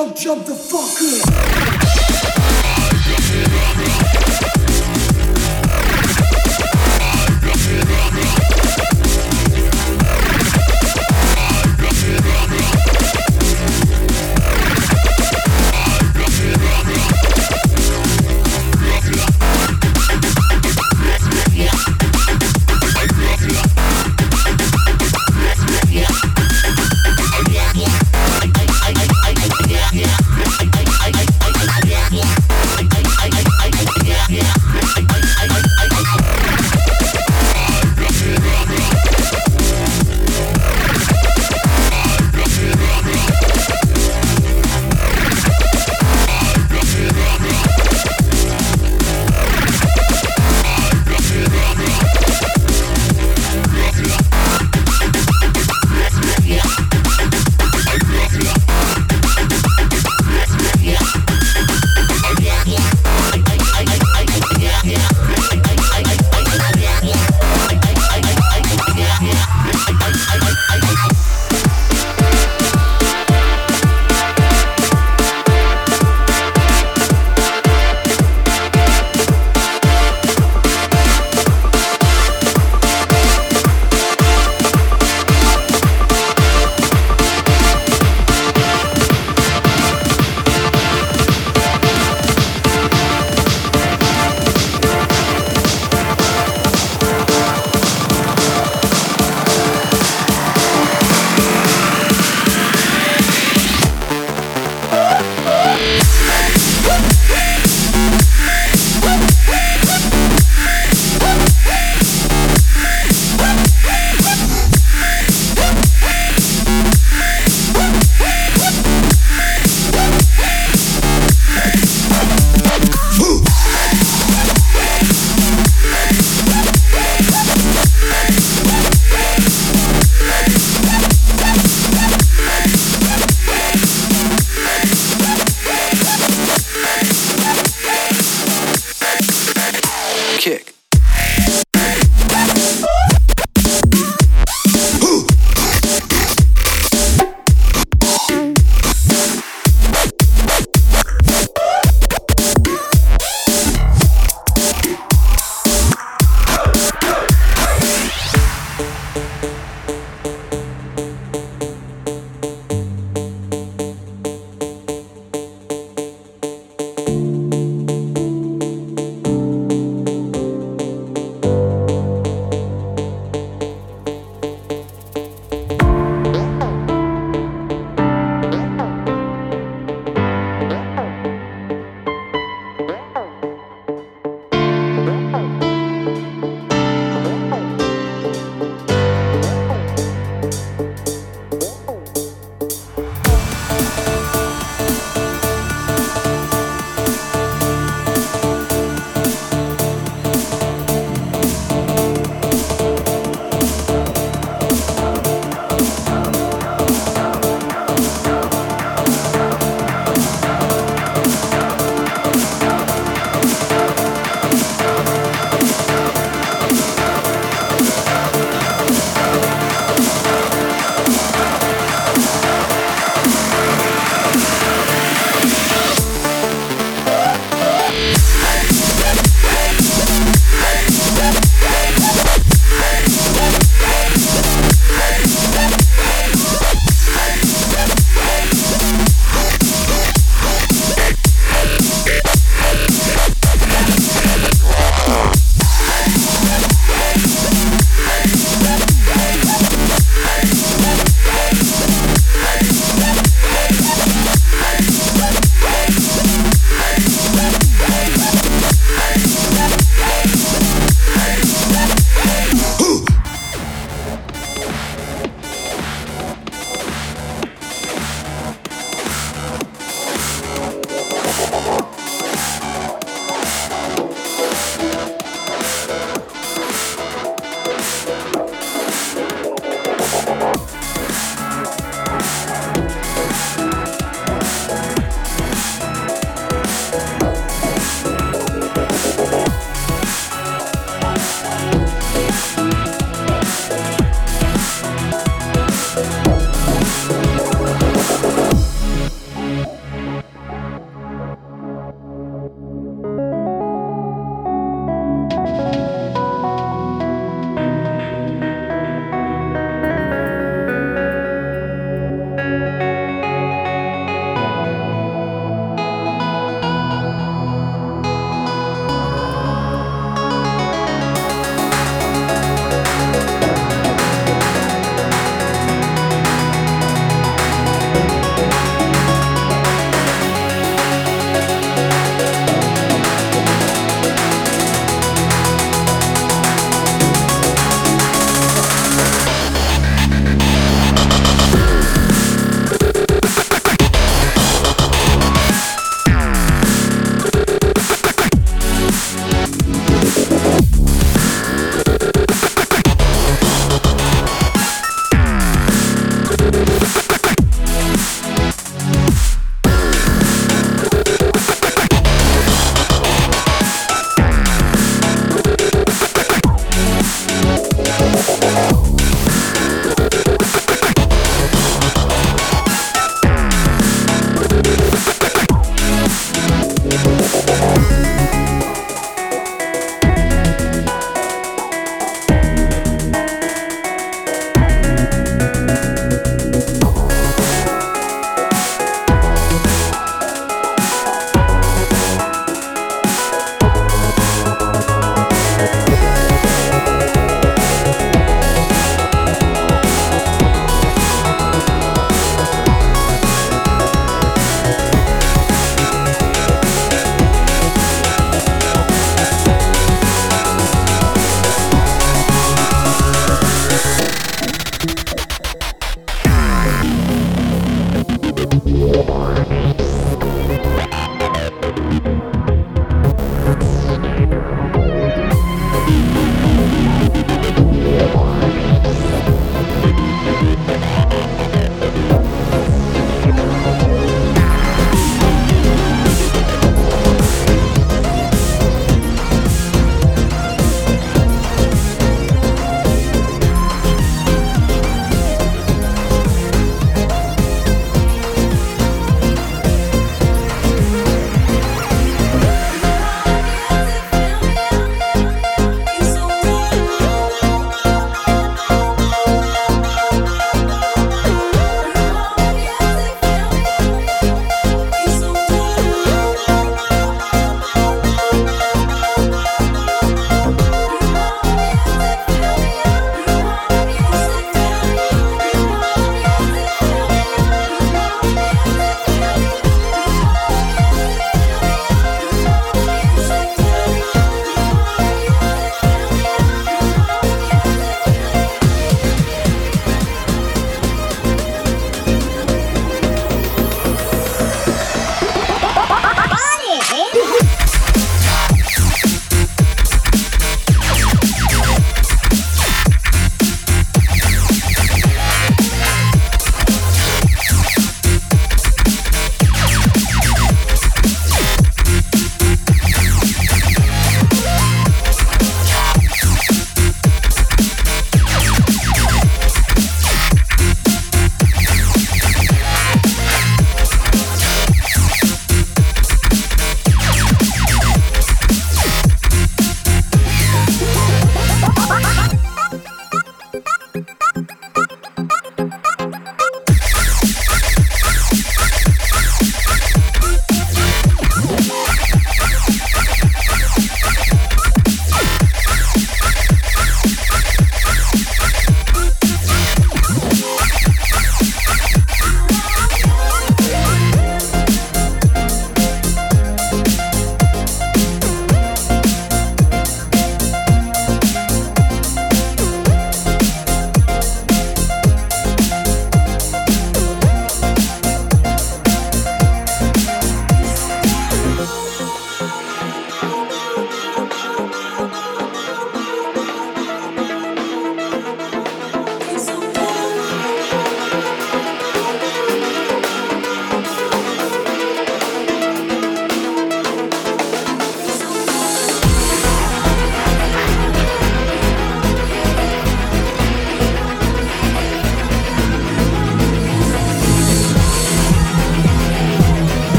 jump, jump